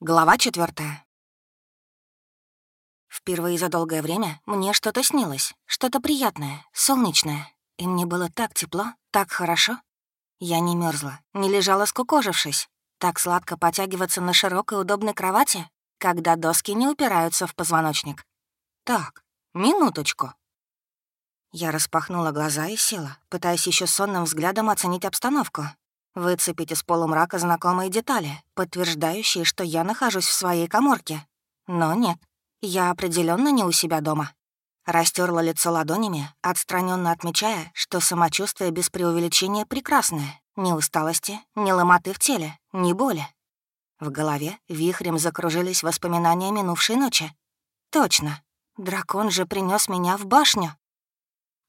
Глава четвертая. Впервые за долгое время мне что-то снилось, что-то приятное, солнечное. И мне было так тепло, так хорошо. Я не мерзла, не лежала скукожившись. Так сладко потягиваться на широкой удобной кровати, когда доски не упираются в позвоночник. Так, минуточку. Я распахнула глаза и села, пытаясь еще сонным взглядом оценить обстановку, Выцепить из полумрака знакомые детали, подтверждающие, что я нахожусь в своей коморке. Но нет, я определенно не у себя дома. Растерла лицо ладонями, отстраненно отмечая, что самочувствие без преувеличения прекрасное. Ни усталости, ни ломоты в теле, ни боли. В голове вихрем закружились воспоминания минувшей ночи. Точно, дракон же принес меня в башню.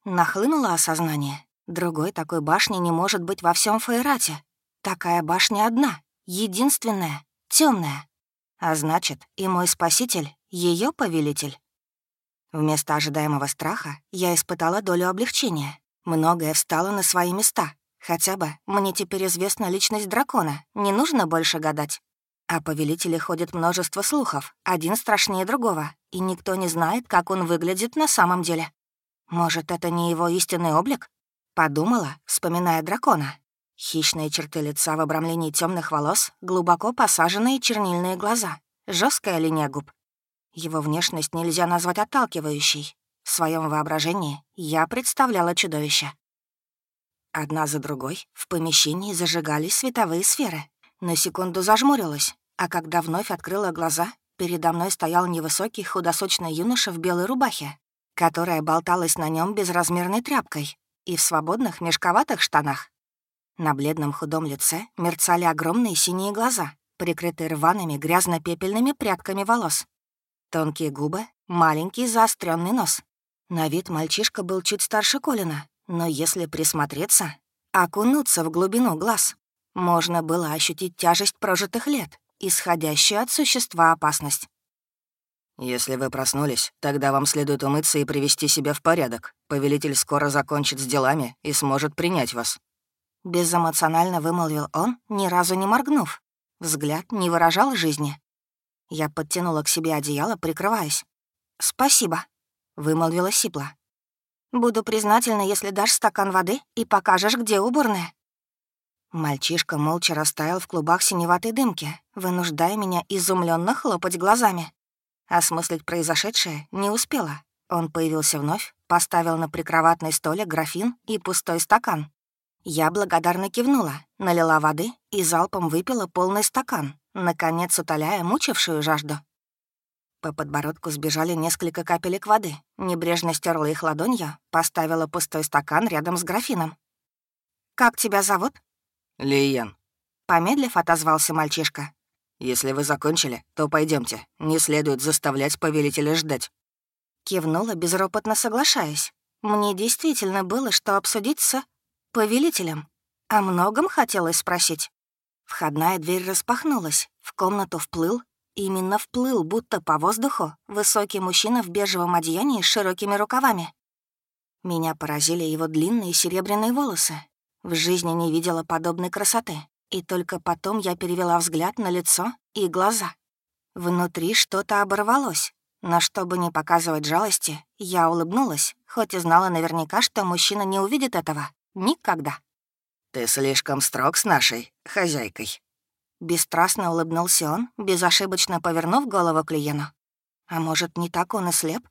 Нахлынуло осознание, Другой такой башни не может быть во всем Фейрате. Такая башня одна, единственная, темная. А значит, и мой спаситель — ее повелитель. Вместо ожидаемого страха я испытала долю облегчения. Многое встало на свои места. Хотя бы мне теперь известна личность дракона, не нужно больше гадать. О повелителе ходит множество слухов, один страшнее другого, и никто не знает, как он выглядит на самом деле. Может, это не его истинный облик? Подумала, вспоминая дракона. Хищные черты лица в обрамлении темных волос, глубоко посаженные чернильные глаза, жесткая линия губ. Его внешность нельзя назвать отталкивающей. В своем воображении я представляла чудовище. Одна за другой в помещении зажигались световые сферы. На секунду зажмурилась, а когда вновь открыла глаза, передо мной стоял невысокий худосочный юноша в белой рубахе, которая болталась на нем безразмерной тряпкой, и в свободных мешковатых штанах. На бледном худом лице мерцали огромные синие глаза, прикрытые рваными грязно-пепельными прядками волос. Тонкие губы, маленький заостренный нос. На вид мальчишка был чуть старше Колина, но если присмотреться, окунуться в глубину глаз, можно было ощутить тяжесть прожитых лет, исходящую от существа опасность. «Если вы проснулись, тогда вам следует умыться и привести себя в порядок. Повелитель скоро закончит с делами и сможет принять вас». Безэмоционально вымолвил он, ни разу не моргнув. Взгляд не выражал жизни. Я подтянула к себе одеяло, прикрываясь. «Спасибо», — вымолвила Сипла. «Буду признательна, если дашь стакан воды и покажешь, где уборная». Мальчишка молча растаял в клубах синеватой дымки, вынуждая меня изумленно хлопать глазами. Осмыслить произошедшее не успела. Он появился вновь, поставил на прикроватный столик графин и пустой стакан. Я благодарно кивнула, налила воды и залпом выпила полный стакан, наконец утоляя мучившую жажду. По подбородку сбежали несколько капелек воды. Небрежно стерла их ладонью, поставила пустой стакан рядом с графином. «Как тебя зовут?» «Лиен». Помедлив, отозвался мальчишка. Если вы закончили, то пойдемте. Не следует заставлять повелителя ждать». Кивнула, безропотно соглашаясь. Мне действительно было что обсудить с повелителем. О многом хотелось спросить. Входная дверь распахнулась, в комнату вплыл, именно вплыл, будто по воздуху, высокий мужчина в бежевом одеянии с широкими рукавами. Меня поразили его длинные серебряные волосы. В жизни не видела подобной красоты. И только потом я перевела взгляд на лицо и глаза. Внутри что-то оборвалось, но чтобы не показывать жалости, я улыбнулась, хоть и знала наверняка, что мужчина не увидит этого. Никогда. «Ты слишком строг с нашей хозяйкой». Бесстрастно улыбнулся он, безошибочно повернув голову к Лиену. «А может, не так он и слеп?»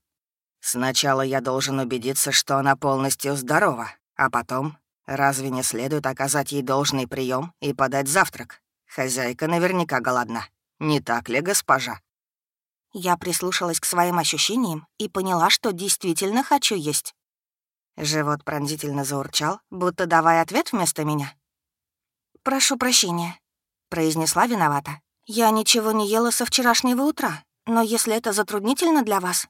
«Сначала я должен убедиться, что она полностью здорова, а потом Разве не следует оказать ей должный прием и подать завтрак? Хозяйка наверняка голодна. Не так ли, госпожа?» Я прислушалась к своим ощущениям и поняла, что действительно хочу есть. Живот пронзительно заурчал, будто давая ответ вместо меня. «Прошу прощения», — произнесла виновата. «Я ничего не ела со вчерашнего утра, но если это затруднительно для вас...»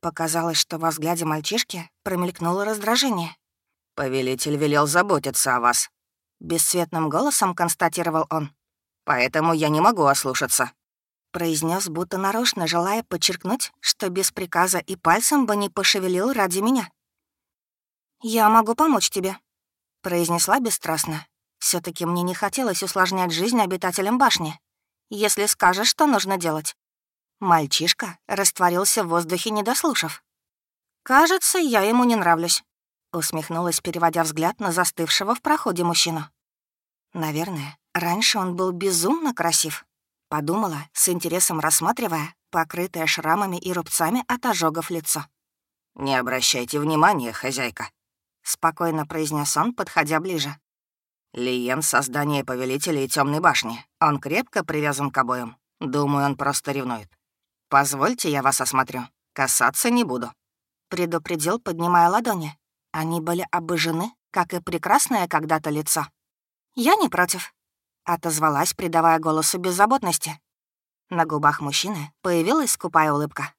Показалось, что во взгляде мальчишки промелькнуло раздражение. «Повелитель велел заботиться о вас», — бесцветным голосом констатировал он. «Поэтому я не могу ослушаться», — произнес, будто нарочно, желая подчеркнуть, что без приказа и пальцем бы не пошевелил ради меня. «Я могу помочь тебе», — произнесла бесстрастно. все таки мне не хотелось усложнять жизнь обитателям башни. если скажешь, что нужно делать». Мальчишка растворился в воздухе, не дослушав. «Кажется, я ему не нравлюсь», — усмехнулась, переводя взгляд на застывшего в проходе мужчину. «Наверное, раньше он был безумно красив», — подумала, с интересом рассматривая покрытое шрамами и рубцами от ожогов лицо. «Не обращайте внимания, хозяйка», — спокойно произнес он, подходя ближе. «Лиен — создание повелителей Темной башни. Он крепко привязан к обоим. Думаю, он просто ревнует. Позвольте, я вас осмотрю. Касаться не буду» предупредил, поднимая ладони. Они были обыжены, как и прекрасное когда-то лицо. «Я не против», — отозвалась, придавая голосу беззаботности. На губах мужчины появилась скупая улыбка.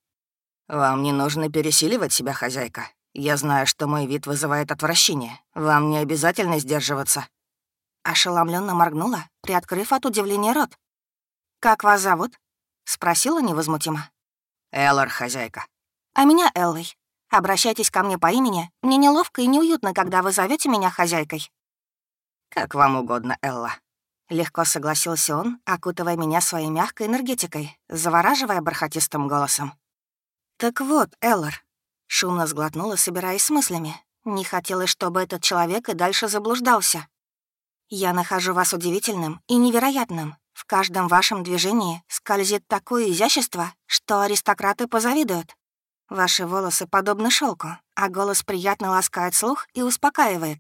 «Вам не нужно пересиливать себя, хозяйка. Я знаю, что мой вид вызывает отвращение. Вам не обязательно сдерживаться». Ошеломленно моргнула, приоткрыв от удивления рот. «Как вас зовут?» — спросила невозмутимо. «Эллар, хозяйка». «А меня Эллой. Обращайтесь ко мне по имени. Мне неловко и неуютно, когда вы зовете меня хозяйкой». «Как вам угодно, Элла». Легко согласился он, окутывая меня своей мягкой энергетикой, завораживая бархатистым голосом. «Так вот, Эллар», — шумно сглотнула, собираясь с мыслями. «Не хотелось, чтобы этот человек и дальше заблуждался. Я нахожу вас удивительным и невероятным. В каждом вашем движении скользит такое изящество, что аристократы позавидуют. Ваши волосы подобны шелку, а голос приятно ласкает слух и успокаивает.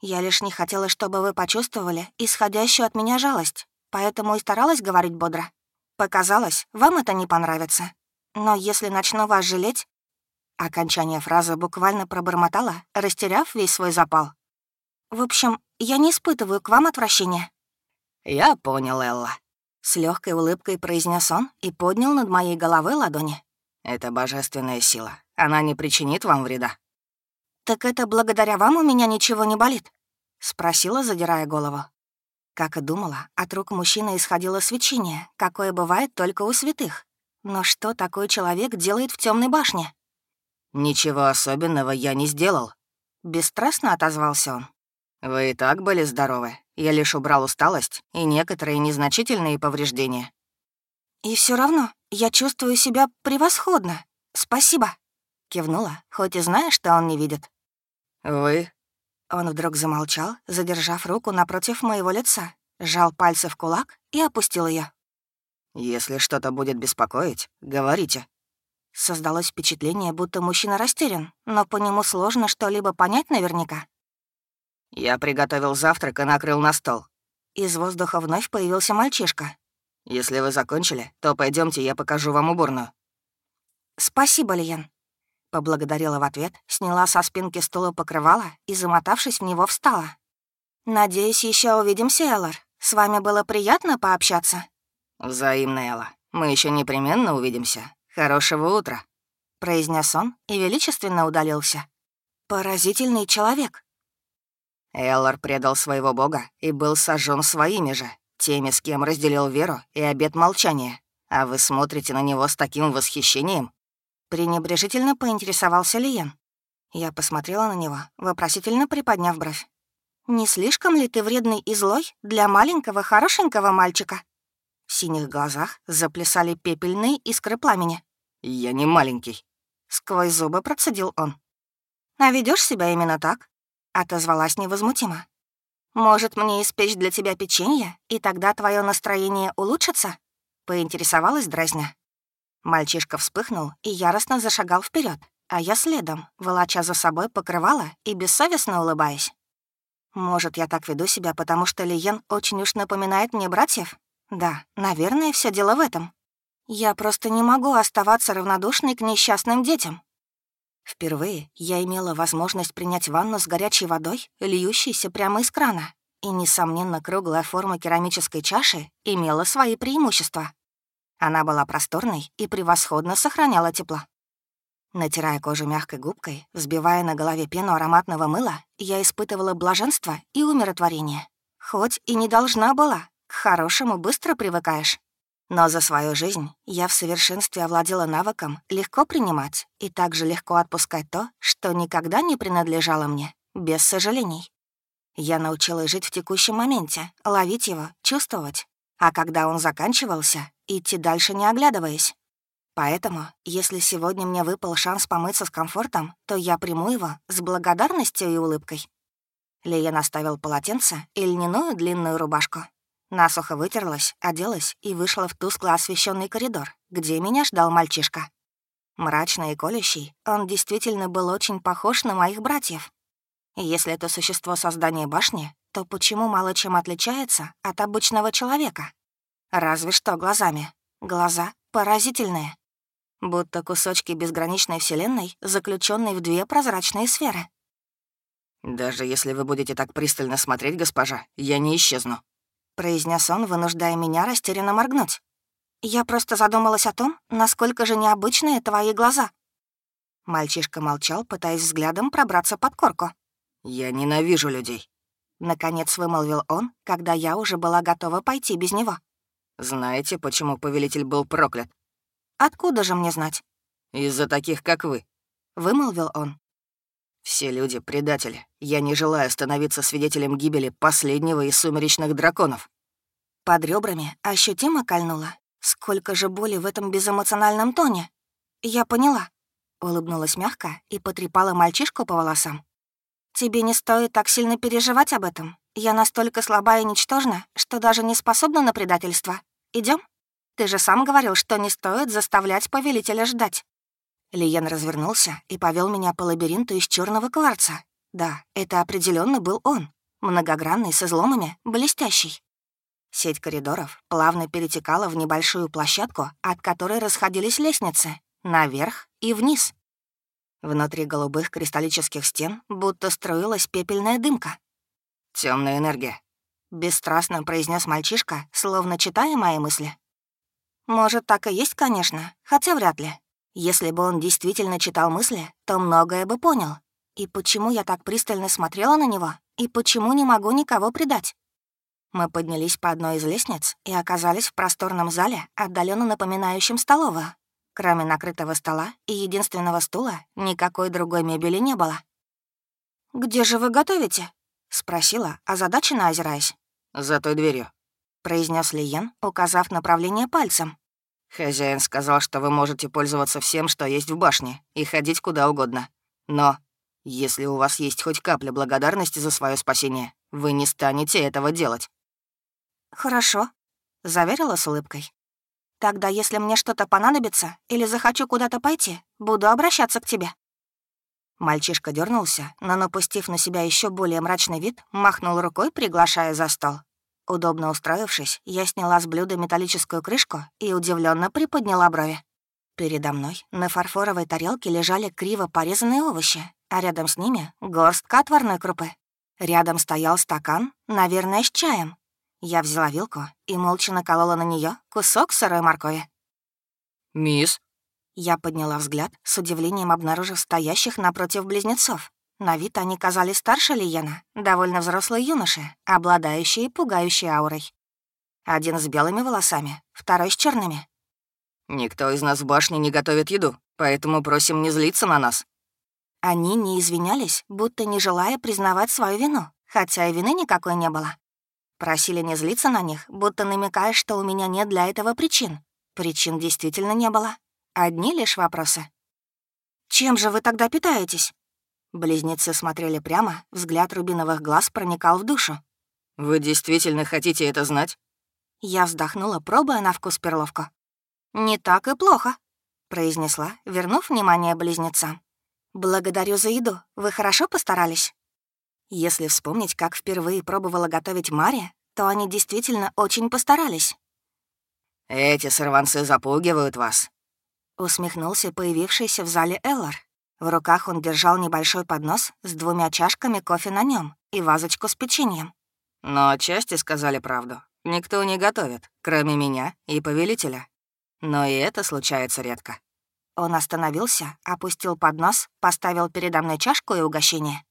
Я лишь не хотела, чтобы вы почувствовали исходящую от меня жалость, поэтому и старалась говорить бодро. Показалось, вам это не понравится. Но если начну вас жалеть... Окончание фразы буквально пробормотала, растеряв весь свой запал. В общем, я не испытываю к вам отвращения. «Я понял, Элла», — с легкой улыбкой произнес он и поднял над моей головой ладони. Это божественная сила. Она не причинит вам вреда». «Так это благодаря вам у меня ничего не болит?» — спросила, задирая голову. Как и думала, от рук мужчины исходило свечение, какое бывает только у святых. Но что такой человек делает в темной башне? «Ничего особенного я не сделал», — бесстрастно отозвался он. «Вы и так были здоровы. Я лишь убрал усталость и некоторые незначительные повреждения. «И все равно я чувствую себя превосходно. Спасибо!» Кивнула, хоть и зная, что он не видит. «Вы?» Он вдруг замолчал, задержав руку напротив моего лица, сжал пальцы в кулак и опустил ее. «Если что-то будет беспокоить, говорите». Создалось впечатление, будто мужчина растерян, но по нему сложно что-либо понять наверняка. «Я приготовил завтрак и накрыл на стол». Из воздуха вновь появился мальчишка, если вы закончили, то пойдемте, я покажу вам уборную». «Спасибо, Лиен». Поблагодарила в ответ, сняла со спинки стула покрывало и, замотавшись в него, встала. «Надеюсь, еще увидимся, Эллар. С вами было приятно пообщаться». «Взаимно, Элла. Мы еще непременно увидимся. Хорошего утра», — произнес он и величественно удалился. «Поразительный человек». Эллар предал своего бога и был сожжен своими же, Теми, с кем разделил веру и обет молчания. А вы смотрите на него с таким восхищением?» Пренебрежительно поинтересовался Лиен. Я посмотрела на него, вопросительно приподняв бровь. «Не слишком ли ты вредный и злой для маленького хорошенького мальчика?» В синих глазах заплясали пепельные искры пламени. «Я не маленький», — сквозь зубы процедил он. «А ведешь себя именно так?» — отозвалась невозмутимо. «Может, мне испечь для тебя печенье, и тогда твое настроение улучшится?» — поинтересовалась дразня. Мальчишка вспыхнул и яростно зашагал вперед, а я следом, волоча за собой покрывала и бессовестно улыбаясь. «Может, я так веду себя, потому что Лиен очень уж напоминает мне братьев? Да, наверное, все дело в этом. Я просто не могу оставаться равнодушной к несчастным детям, Впервые я имела возможность принять ванну с горячей водой, льющейся прямо из крана. И, несомненно, круглая форма керамической чаши имела свои преимущества. Она была просторной и превосходно сохраняла тепло. Натирая кожу мягкой губкой, взбивая на голове пену ароматного мыла, я испытывала блаженство и умиротворение. Хоть и не должна была, к хорошему быстро привыкаешь. Но за свою жизнь я в совершенстве овладела навыком легко принимать и также легко отпускать то, что никогда не принадлежало мне, без сожалений. Я научилась жить в текущем моменте, ловить его, чувствовать. а когда он заканчивался, идти дальше не оглядываясь. Поэтому, если сегодня мне выпал шанс помыться с комфортом, то я приму его с благодарностью и улыбкой. Лия наставил полотенце и льняную длинную рубашку. Насухо вытерлась, оделась и вышла в тускло освещенный коридор, где меня ждал мальчишка. Мрачный и колющий, он действительно был очень похож на моих братьев. Если это существо создания башни, то почему мало чем отличается от обычного человека? Разве что глазами. Глаза поразительные. Будто кусочки безграничной вселенной, заключенные в две прозрачные сферы. «Даже если вы будете так пристально смотреть, госпожа, я не исчезну», — произнес он, вынуждая меня растерянно моргнуть. «Я просто задумалась о том, насколько же необычные твои глаза». Мальчишка молчал, пытаясь взглядом пробраться под корку. «Я ненавижу людей», — наконец вымолвил он, когда я уже была готова пойти без него. «Знаете, почему повелитель был проклят?» «Откуда же мне знать?» «Из-за таких, как вы», — вымолвил он. «Все люди — предатели. Я не желаю становиться свидетелем гибели последнего из сумеречных драконов». Под ребрами ощутимо кольнуло. Сколько же боли в этом безэмоциональном тоне. Я поняла. Улыбнулась мягко и потрепала мальчишку по волосам. «Тебе не стоит так сильно переживать об этом. Я настолько слаба и ничтожна, что даже не способна на предательство. Идем? Ты же сам говорил, что не стоит заставлять повелителя ждать». Лиен развернулся и повел меня по лабиринту из черного кварца. Да, это определенно был он. Многогранный, с изломами, блестящий. Сеть коридоров плавно перетекала в небольшую площадку, от которой расходились лестницы, наверх и вниз. Внутри голубых кристаллических стен будто струилась пепельная дымка. Темная энергия», — бесстрастно произнес мальчишка, словно читая мои мысли. «Может, так и есть, конечно, хотя вряд ли. Если бы он действительно читал мысли, то многое бы понял. И почему я так пристально смотрела на него, и почему не могу никого предать?» Мы поднялись по одной из лестниц и оказались в просторном зале, отдаленно напоминающем столовую. Кроме накрытого стола и единственного стула, никакой другой мебели не было. «Где же вы готовите?» — спросила, озадаченно озираясь. «За той дверью», — произнес Лиен, указав направление пальцем. «Хозяин сказал, что вы можете пользоваться всем, что есть в башне, и ходить куда угодно. Но если у вас есть хоть капля благодарности за свое спасение, вы не станете этого делать». «Хорошо», — заверила с улыбкой. Тогда, если мне что-то понадобится или захочу куда-то пойти, буду обращаться к тебе». Мальчишка дернулся, но, напустив на себя еще более мрачный вид, махнул рукой, приглашая за стол. Удобно устроившись, я сняла с блюда металлическую крышку и удивленно приподняла брови. Передо мной на фарфоровой тарелке лежали криво порезанные овощи, а рядом с ними — горстка отварной крупы. Рядом стоял стакан, наверное, с чаем, я взяла вилку и молча наколола на нее кусок сырой моркови. «Мисс?» Я подняла взгляд, с удивлением обнаружив стоящих напротив близнецов. На вид они казались старше Лиена, довольно взрослые юноши, обладающие пугающей аурой. Один с белыми волосами, второй с черными. «Никто из нас в башне не готовит еду, поэтому просим не злиться на нас». Они не извинялись, будто не желая признавать свою вину, хотя и вины никакой не было. Просили не злиться на них, будто намекая, что у меня нет для этого причин. Причин действительно не было. Одни лишь вопросы. «Чем же вы тогда питаетесь?» Близнецы смотрели прямо, взгляд рубиновых глаз проникал в душу. «Вы действительно хотите это знать?» Я вздохнула, пробуя на вкус перловку. «Не так и плохо», — произнесла, вернув внимание близнецам. «Благодарю за еду. Вы хорошо постарались?» Если вспомнить, как впервые пробовала готовить Мария, то они действительно очень постарались. «Эти сорванцы запугивают вас», — усмехнулся появившийся в зале Эллар. В руках он держал небольшой поднос с двумя чашками кофе на нем и вазочку с печеньем. «Но отчасти сказали правду. Никто не готовит, кроме меня и повелителя. Но и это случается редко». Он остановился, опустил поднос, поставил передо мной чашку и угощение.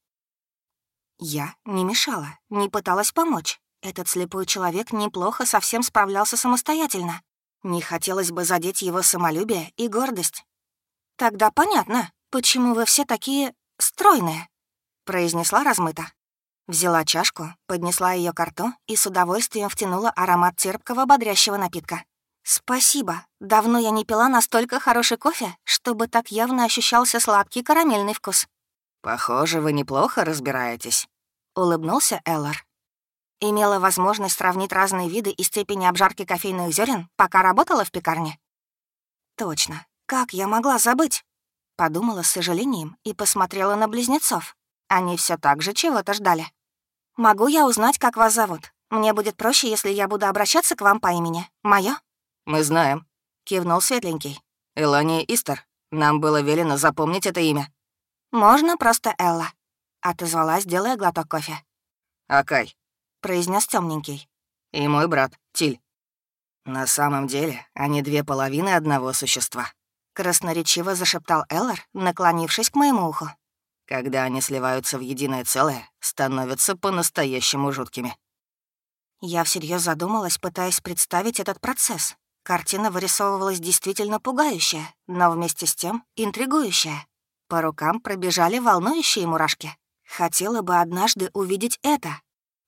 Я не мешала, не пыталась помочь. Этот слепой человек неплохо совсем справлялся самостоятельно. Не хотелось бы задеть его самолюбие и гордость. «Тогда понятно, почему вы все такие стройные», — произнесла размыто. Взяла чашку, поднесла ее к рту и с удовольствием втянула аромат терпкого бодрящего напитка. «Спасибо. Давно я не пила настолько хороший кофе, чтобы так явно ощущался сладкий карамельный вкус». «Похоже, вы неплохо разбираетесь», — улыбнулся Эллар. Имела возможность сравнить разные виды и степени обжарки кофейных зерен, пока работала в пекарне. «Точно. Как я могла забыть?» Подумала с сожалением и посмотрела на близнецов. Они все так же чего-то ждали. «Могу я узнать, как вас зовут? Мне будет проще, если я буду обращаться к вам по имени. Моё?» «Мы знаем», — кивнул Светленький. «Элания Истер. Нам было велено запомнить это имя». «Можно просто Элла», — отозвалась, делая глоток кофе. «Акай», — произнес темненький. «И мой брат, Тиль». «На самом деле, они две половины одного существа», — красноречиво зашептал Эллар, наклонившись к моему уху. «Когда они сливаются в единое целое, становятся по-настоящему жуткими». Я всерьез задумалась, пытаясь представить этот процесс. Картина вырисовывалась действительно пугающая, но вместе с тем интригующая. По рукам пробежали волнующие мурашки. Хотела бы однажды увидеть это.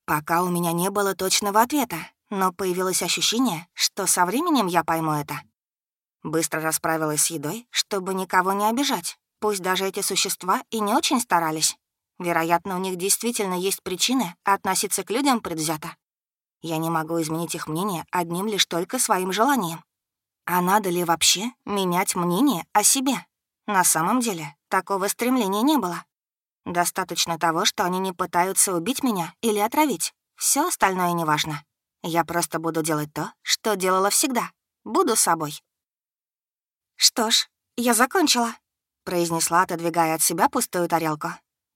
Пока у меня не было точного ответа, но появилось ощущение, что со временем я пойму это. Быстро расправилась с едой, чтобы никого не обижать. Пусть даже эти существа и не очень старались. Вероятно, у них действительно есть причины относиться к людям предвзято. Я не могу изменить их мнение одним лишь только своим желанием. А надо ли вообще менять мнение о себе? На самом деле, такого стремления не было. Достаточно того, что они не пытаются убить меня или отравить. Все остальное неважно. Я просто буду делать то, что делала всегда. Буду собой. «Что ж, я закончила», — произнесла, отодвигая от себя пустую тарелку.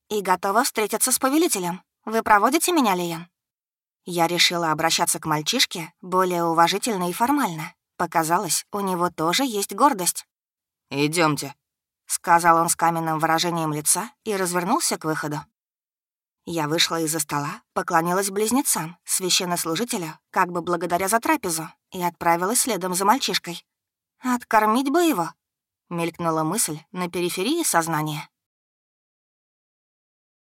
«И готова встретиться с повелителем. Вы проводите меня, Лиен?» Я решила обращаться к мальчишке более уважительно и формально. Показалось, у него тоже есть гордость. Идемте, сказал он с каменным выражением лица и развернулся к выходу. Я вышла из-за стола, поклонилась близнецам, священнослужителю, как бы благодаря за трапезу, и отправилась следом за мальчишкой. «Откормить бы его», — мелькнула мысль на периферии сознания.